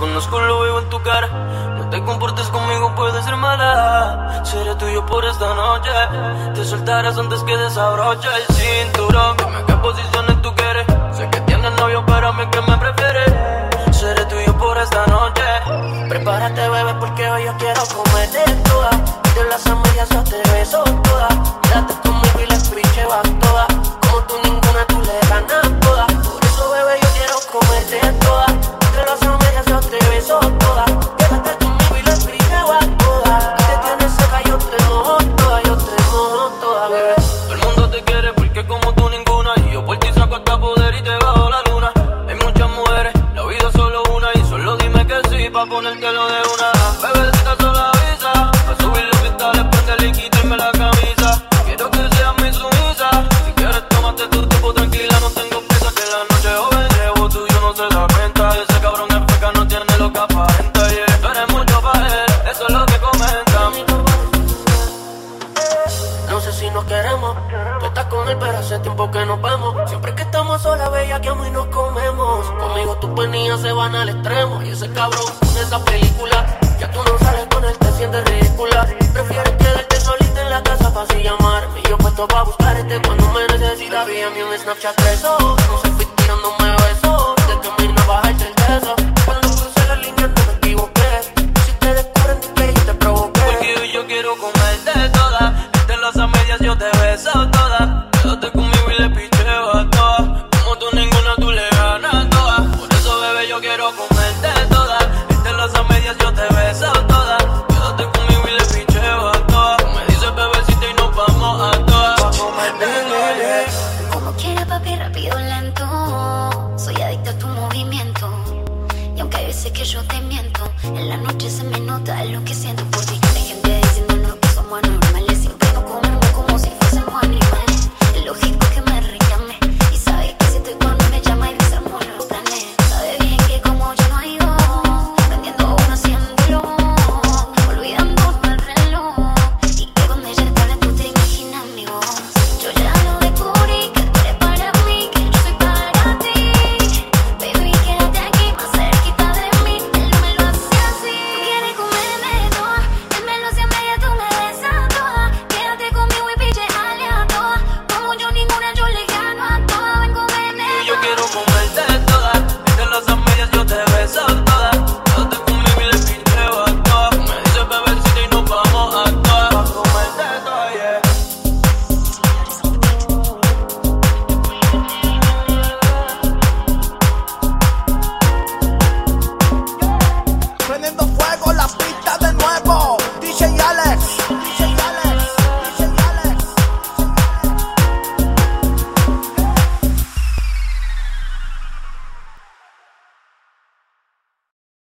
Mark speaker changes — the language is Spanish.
Speaker 1: conozco, lo veo en tu cara. No te comportes conmigo, puedes ser mala. Seré tuyo por esta noche. Te soltarás antes que desabroche el cinturón. Dime qué posiciones tú quieres. Sé que tienes novio, pero a mí que me prefieres. Seré tuyo por esta noche.
Speaker 2: Prepárate, bebé, por si nos queremos. Tú estás con él, pero hace tiempo que nos vemos. Siempre que estamos solas, bella, que amo y nos comemos. Conmigo tus penillas se van al extremo. Y ese cabrón de esa película. Ya tú no sales con él, te sientes ridícula. Prefieres quedarte solita en la casa para así llamarme. Yo puesto para buscarte cuando me necesitas. Envíame un Snapchat
Speaker 3: sé que yo te miento. En la noche se me nota lo que siento por ti.